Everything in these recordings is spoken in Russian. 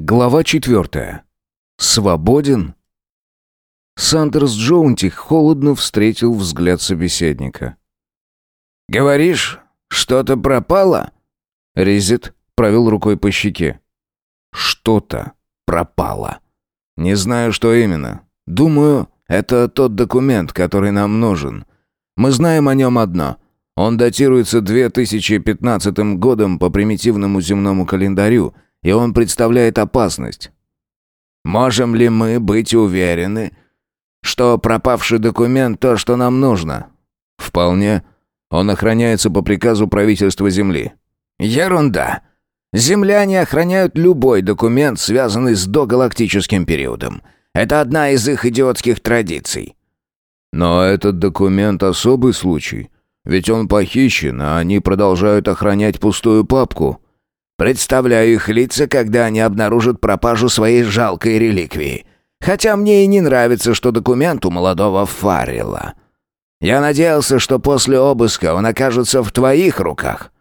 Глава четвертая. Свободен? Сандерс Джоунти холодно встретил взгляд собеседника. «Говоришь, что-то пропало?» Резет провел рукой по щеке. «Что-то пропало. Не знаю, что именно. Думаю, это тот документ, который нам нужен. Мы знаем о нем одно. Он датируется 2015 годом по примитивному земному календарю – и он представляет опасность. Можем ли мы быть уверены, что пропавший документ то, что нам нужно? Вполне. Он охраняется по приказу правительства Земли. Ерунда. Земляне охраняют любой документ, связанный с догалактическим периодом. Это одна из их идиотских традиций. Но этот документ особый случай. Ведь он похищен, а они продолжают охранять пустую папку. Представляю их лица, когда они обнаружат пропажу своей жалкой реликвии. Хотя мне и не нравится, что документ у молодого Фаррелла. Я надеялся, что после обыска он окажется в твоих руках».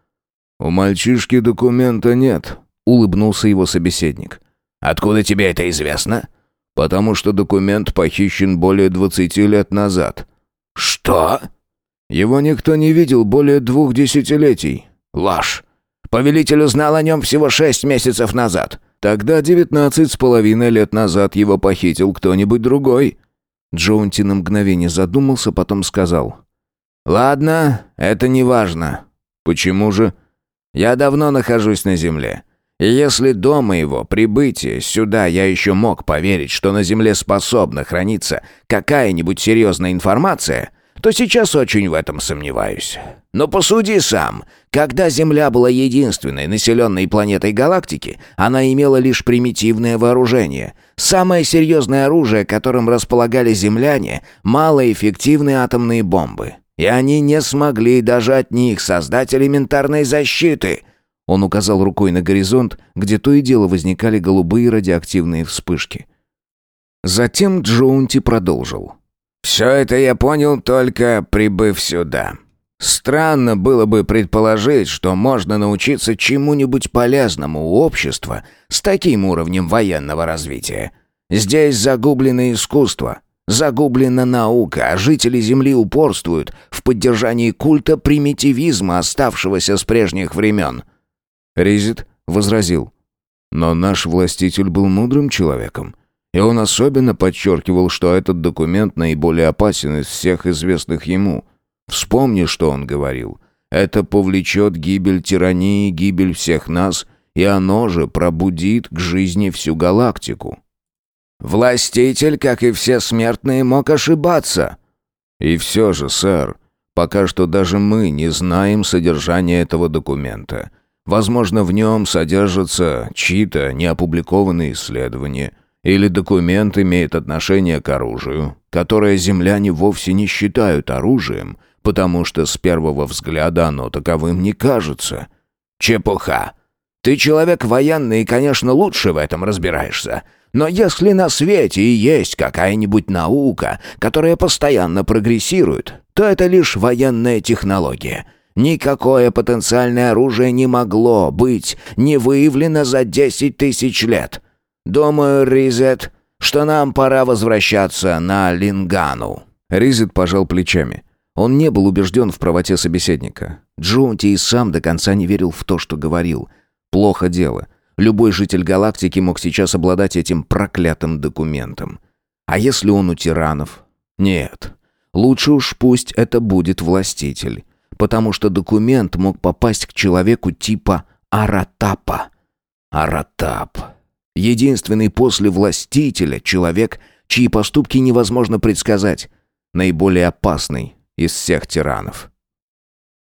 «У мальчишки документа нет», — улыбнулся его собеседник. «Откуда тебе это известно?» «Потому что документ похищен более двадцати лет назад». «Что?» «Его никто не видел более двух десятилетий». «Ложь. Повелитель узнал о нем всего шесть месяцев назад. Тогда девятнадцать с половиной лет назад его похитил кто-нибудь другой». Джоунти на мгновение задумался, потом сказал. «Ладно, это не важно». «Почему же?» «Я давно нахожусь на Земле. И если до моего прибытия сюда я еще мог поверить, что на Земле способна храниться какая-нибудь серьезная информация, то сейчас очень в этом сомневаюсь. Но посуди сам. Когда Земля была единственной населенной планетой галактики, она имела лишь примитивное вооружение. Самое серьезное оружие, которым располагали земляне – малоэффективные атомные бомбы. И они не смогли даже от них создать элементарной защиты. Он указал рукой на горизонт, где то и дело возникали голубые радиоактивные вспышки. Затем Джоунти продолжил. Все это я понял только прибыв сюда. Странно было бы предположить, что можно научиться чему-нибудь полезному у общества с таким уровнем военного развития. Здесь загублено искусство, загублена наука, а жители Земли упорствуют в поддержании культа примитивизма, оставшегося с прежних времен. Ризит возразил. Но наш властитель был мудрым человеком. И он особенно подчеркивал, что этот документ наиболее опасен из всех известных ему. Вспомни, что он говорил. Это повлечет гибель тирании, гибель всех нас, и оно же пробудит к жизни всю галактику. Властитель, как и все смертные, мог ошибаться. И все же, сэр, пока что даже мы не знаем содержания этого документа. Возможно, в нем содержатся чьи-то неопубликованные исследования – или документ имеет отношение к оружию, которое земляне вовсе не считают оружием, потому что с первого взгляда оно таковым не кажется. Чепуха. Ты человек военный и, конечно, лучше в этом разбираешься. Но если на свете и есть какая-нибудь наука, которая постоянно прогрессирует, то это лишь военная технология. Никакое потенциальное оружие не могло быть не выявлено за 10 тысяч лет. «Думаю, Ризет, что нам пора возвращаться на Лингану». Ризет пожал плечами. Он не был убежден в правоте собеседника. Джоунти и сам до конца не верил в то, что говорил. Плохо дело. Любой житель галактики мог сейчас обладать этим проклятым документом. А если он у тиранов? Нет. Лучше уж пусть это будет властитель. Потому что документ мог попасть к человеку типа Аратапа. Аратап. Единственный после властителя человек, чьи поступки невозможно предсказать. Наиболее опасный из всех тиранов.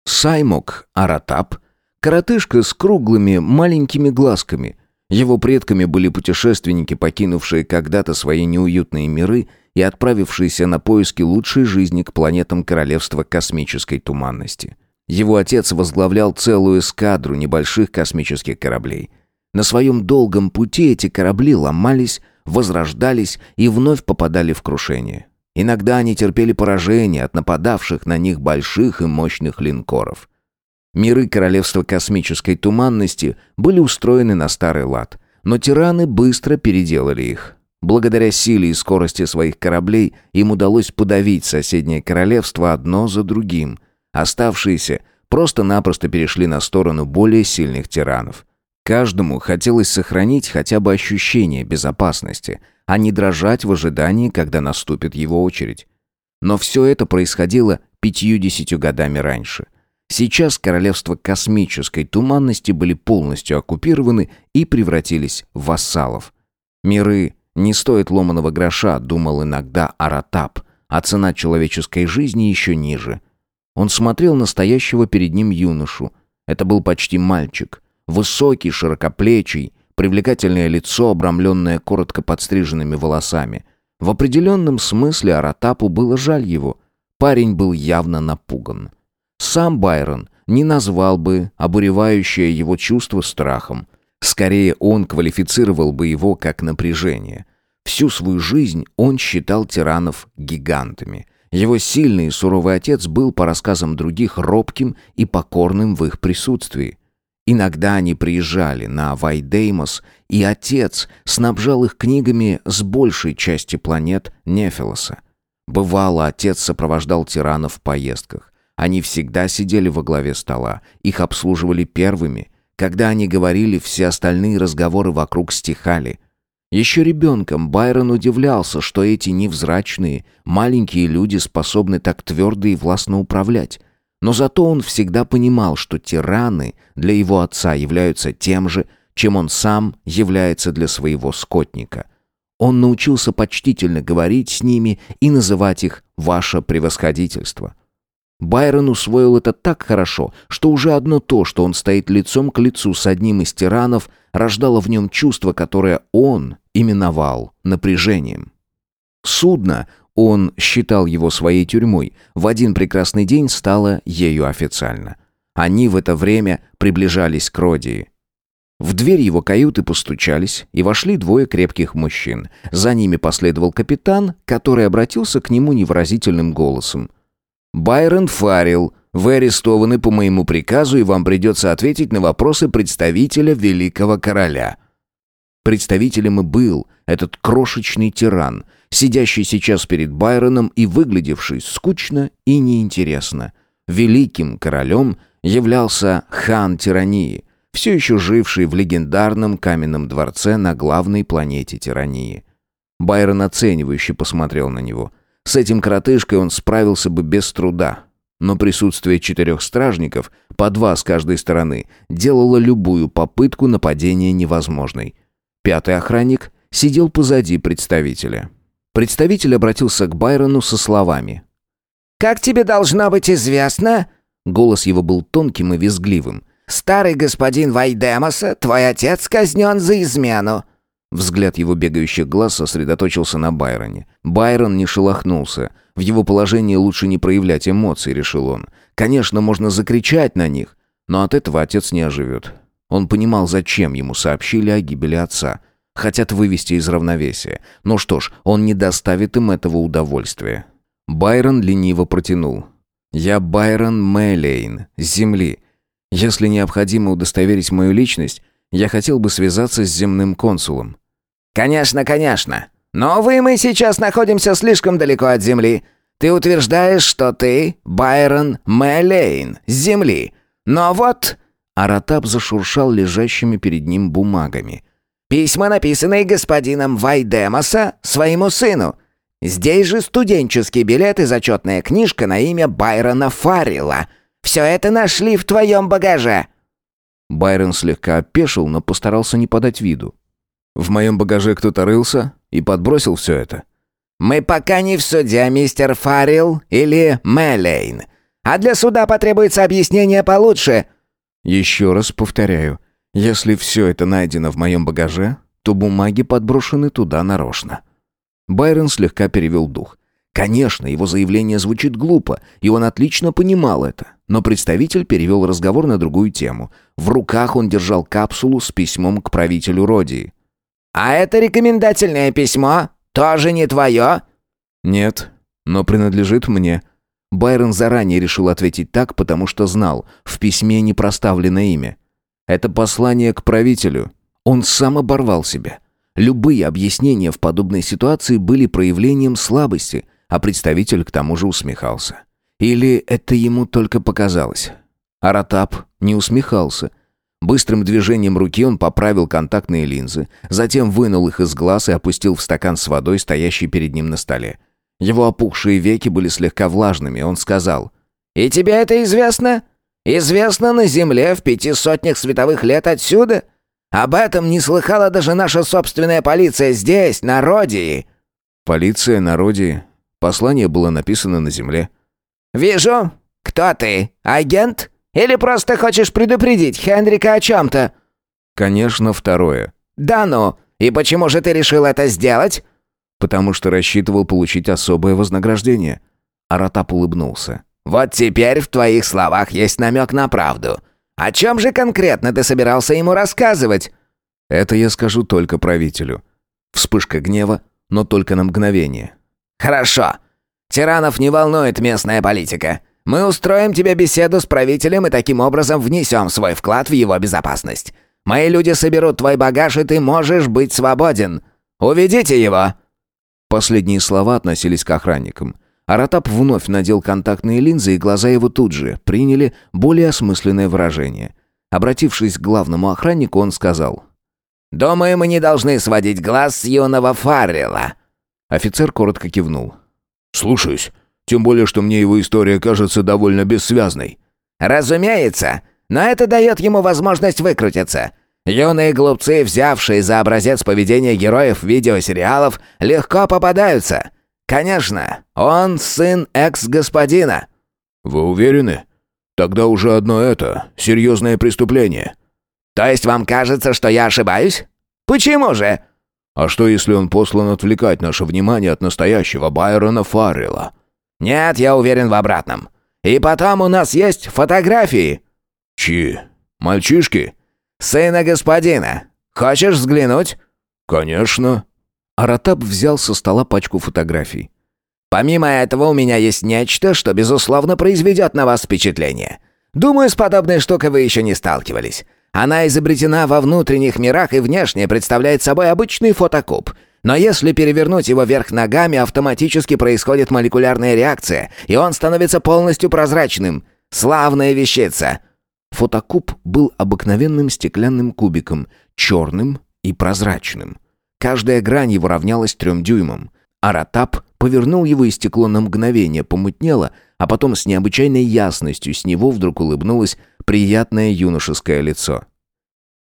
Саймок Аратап – коротышка с круглыми маленькими глазками. Его предками были путешественники, покинувшие когда-то свои неуютные миры и отправившиеся на поиски лучшей жизни к планетам Королевства космической туманности. Его отец возглавлял целую эскадру небольших космических кораблей – на своем долгом пути эти корабли ломались, возрождались и вновь попадали в крушение. Иногда они терпели поражение от нападавших на них больших и мощных линкоров. Миры королевства космической туманности были устроены на старый лад. но тираны быстро переделали их. Благодаря силе и скорости своих кораблей им удалось подавить соседнее королевство одно за другим. Оставшиеся просто-напросто перешли на сторону более сильных тиранов. Каждому хотелось сохранить хотя бы ощущение безопасности, а не дрожать в ожидании, когда наступит его очередь. Но все это происходило пятьюдесятью годами раньше. Сейчас королевства космической туманности были полностью оккупированы и превратились в вассалов. Миры не стоят ломаного гроша, думал иногда Аратап, а цена человеческой жизни еще ниже. Он смотрел настоящего перед ним юношу. Это был почти мальчик. Высокий, широкоплечий, привлекательное лицо, обрамленное коротко подстриженными волосами. В определенном смысле Аратапу было жаль его. Парень был явно напуган. Сам Байрон не назвал бы обуревающее его чувство страхом. Скорее, он квалифицировал бы его как напряжение. Всю свою жизнь он считал тиранов гигантами. Его сильный и суровый отец был, по рассказам других, робким и покорным в их присутствии. Иногда они приезжали на Вайдеймос, и отец снабжал их книгами с большей части планет Нефилоса. Бывало, отец сопровождал тиранов в поездках. Они всегда сидели во главе стола, их обслуживали первыми. Когда они говорили, все остальные разговоры вокруг стихали. Еще ребенком Байрон удивлялся, что эти невзрачные, маленькие люди способны так твердо и властно управлять. Но зато он всегда понимал, что тираны для его отца являются тем же, чем он сам является для своего скотника. Он научился почтительно говорить с ними и называть их «ваше превосходительство». Байрон усвоил это так хорошо, что уже одно то, что он стоит лицом к лицу с одним из тиранов, рождало в нем чувство, которое он именовал напряжением. Судно, он считал его своей тюрьмой, в один прекрасный день стало ею официально. Они в это время приближались к Родии. В дверь его каюты постучались, и вошли двое крепких мужчин. За ними последовал капитан, который обратился к нему невыразительным голосом. «Байрон Фаррелл, вы арестованы по моему приказу, и вам придется ответить на вопросы представителя великого короля». Представителем и был этот крошечный тиран, сидящий сейчас перед Байроном и выглядевший скучно и неинтересно. Великим королем являлся хан тирании, все еще живший в легендарном каменном дворце на главной планете тирании. Байрон оценивающе посмотрел на него. С этим коротышкой он справился бы без труда. Но присутствие четырех стражников, по два с каждой стороны, делало любую попытку нападения невозможной. Пятый охранник сидел позади представителя. Представитель обратился к Байрону со словами. «Как тебе должно быть известно?» Голос его был тонким и визгливым. «Старый господин Вайдемоса, твой отец казнен за измену. Взгляд его бегающих глаз сосредоточился на Байроне. Байрон не шелохнулся. В его положении лучше не проявлять эмоций, решил он. Конечно, можно закричать на них, но от этого отец не оживет. Он понимал, зачем ему сообщили о гибели отца. Хотят вывести из равновесия. Ну что ж, он не доставит им этого удовольствия. Байрон лениво протянул. «Я Байрон Мэлейн, с Земли. Если необходимо удостоверить мою личность, я хотел бы связаться с земным консулом». «Конечно, конечно. Но, вы мы сейчас находимся слишком далеко от Земли. Ты утверждаешь, что ты Байрон Мэлейн с Земли. Но вот...» Аратап зашуршал лежащими перед ним бумагами. «Письма, написанные господином Вайдемоса своему сыну. Здесь же студенческий билет и зачетная книжка на имя Байрона Фаррелла. Все это нашли в твоем багаже». Байрон слегка опешил, но постарался не подать виду. «В моем багаже кто-то рылся и подбросил все это». «Мы пока не в суде, мистер Фаррелл или Мэлейн. А для суда потребуется объяснение получше». «Еще раз повторяю, если все это найдено в моем багаже, то бумаги подброшены туда нарочно». Байрон слегка перевел дух. Конечно, его заявление звучит глупо, и он отлично понимал это. Но представитель перевел разговор на другую тему. В руках он держал капсулу с письмом к правителю Родии. «А это рекомендательное письмо? Тоже не твое?» «Нет, но принадлежит мне». Байрон заранее решил ответить так, потому что знал, в письме не проставлено имя. «Это послание к правителю». Он сам оборвал себя. Любые объяснения в подобной ситуации были проявлением слабости, а представитель к тому же усмехался. Или это ему только показалось? Аратап не усмехался. Быстрым движением руки он поправил контактные линзы, затем вынул их из глаз и опустил в стакан с водой, стоящий перед ним на столе. Его опухшие веки были слегка влажными, он сказал. «И тебе это известно? Известно на Земле в пяти сотнях световых лет отсюда? Об этом не слыхала даже наша собственная полиция здесь, на Родии». «Полиция на Родии. Послание было написано на Земле». «Вижу. Кто ты? Агент? Или просто хочешь предупредить Хенрика о чем-то?» «Конечно, второе». «Да ну! И почему же ты решил это сделать?» «Потому что рассчитывал получить особое вознаграждение». Аратап улыбнулся. «Вот теперь в твоих словах есть намек на правду. О чем же конкретно ты собирался ему рассказывать?» «Это я скажу только правителю». Вспышка гнева, но только на мгновение. «Хорошо. Тиранов не волнует местная политика. Мы устроим тебе беседу с правителем и таким образом внесем свой вклад в его безопасность. Мои люди соберут твой багаж, и ты можешь быть свободен. Уведите его!» Последние слова относились к охранникам. Аратап вновь надел контактные линзы, и глаза его тут же приняли более осмысленное выражение. Обратившись к главному охраннику, он сказал. «Думаю, мы не должны сводить глаз с юного Фаррела». Офицер коротко кивнул. «Слушаюсь. Тем более, что мне его история кажется довольно бессвязной». «Разумеется. Но это дает ему возможность выкрутиться. Юные глупцы, взявшие за образец поведения героев видеосериалов, легко попадаются. Конечно, он сын экс-господина». «Вы уверены? Тогда уже одно это серьезное преступление». «То есть вам кажется, что я ошибаюсь? Почему же?» А что, если он послан отвлекать наше внимание от настоящего Байрона Фаррелла? Нет, я уверен в обратном. И потом у нас есть фотографии. Чьи? Мальчишки? Сына господина. Хочешь взглянуть? Конечно. Аратап взял со стола пачку фотографий. Помимо этого у меня есть нечто, что, безусловно, произведет на вас впечатление. Думаю, с подобной штукой вы еще не сталкивались. Она изобретена во внутренних мирах и внешне представляет собой обычный фотокуб. Но если перевернуть его вверх ногами, автоматически происходит молекулярная реакция, и он становится полностью прозрачным. Славная вещица. Фотокуб был обыкновенным стеклянным кубиком, черным и прозрачным. Каждая грань его равнялась трем дюймам. Аратап повернул его, и стекло на мгновение помутнело, а потом с необычайной ясностью с него вдруг улыбнулось приятное юношеское лицо.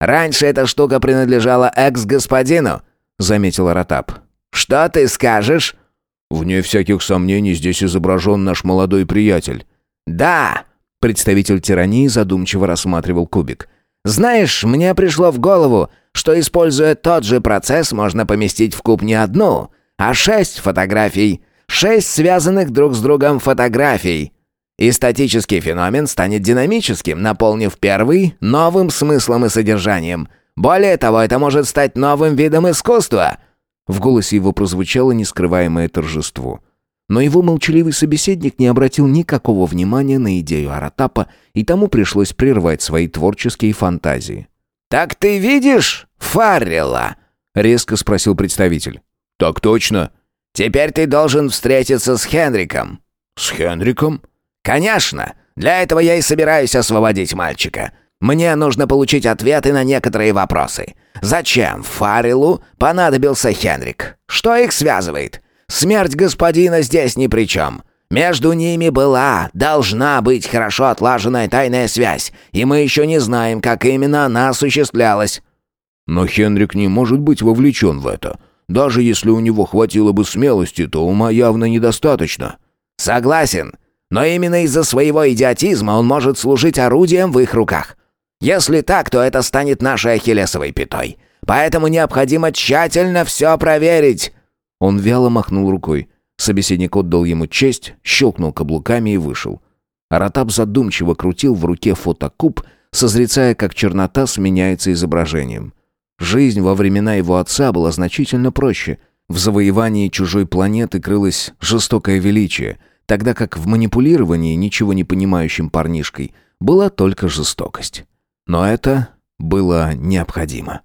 «Раньше эта штука принадлежала экс-господину», — заметил Аратап. «Что ты скажешь?» «Вне всяких сомнений здесь изображен наш молодой приятель». «Да!» — представитель тирании задумчиво рассматривал кубик. «Знаешь, мне пришло в голову, что, используя тот же процесс, можно поместить в куб не одну, а шесть фотографий. Шесть связанных друг с другом фотографий. И статический феномен станет динамическим, наполнив первый новым смыслом и содержанием. Более того, это может стать новым видом искусства». В голосе его прозвучало нескрываемое торжество. Но его молчаливый собеседник не обратил никакого внимания на идею Аратапа, и тому пришлось прервать свои творческие фантазии. «Так ты видишь Фаррелла?» — резко спросил представитель. «Так точно». «Теперь ты должен встретиться с Хенриком». «С Хенриком?» «Конечно. Для этого я и собираюсь освободить мальчика. Мне нужно получить ответы на некоторые вопросы. Зачем Фарилу понадобился Хенрик? Что их связывает? Смерть господина здесь ни при чем. Между ними была, должна быть хорошо отлаженная тайная связь, и мы еще не знаем, как именно она осуществлялась». «Но Хенрик не может быть вовлечен в это. Даже если у него хватило бы смелости, то ума явно недостаточно». «Согласен. Но именно из-за своего идиотизма он может служить орудием в их руках. Если так, то это станет нашей ахиллесовой пятой. Поэтому необходимо тщательно все проверить». Он вяло махнул рукой. Собеседник отдал ему честь, щелкнул каблуками и вышел. Аратап задумчиво крутил в руке фотокуб, созрецая, как чернота сменяется изображением. Жизнь во времена его отца была значительно проще. В завоевании чужой планеты крылось жестокое величие, тогда как в манипулировании ничего не понимающим парнишкой была только жестокость. Но это было необходимо.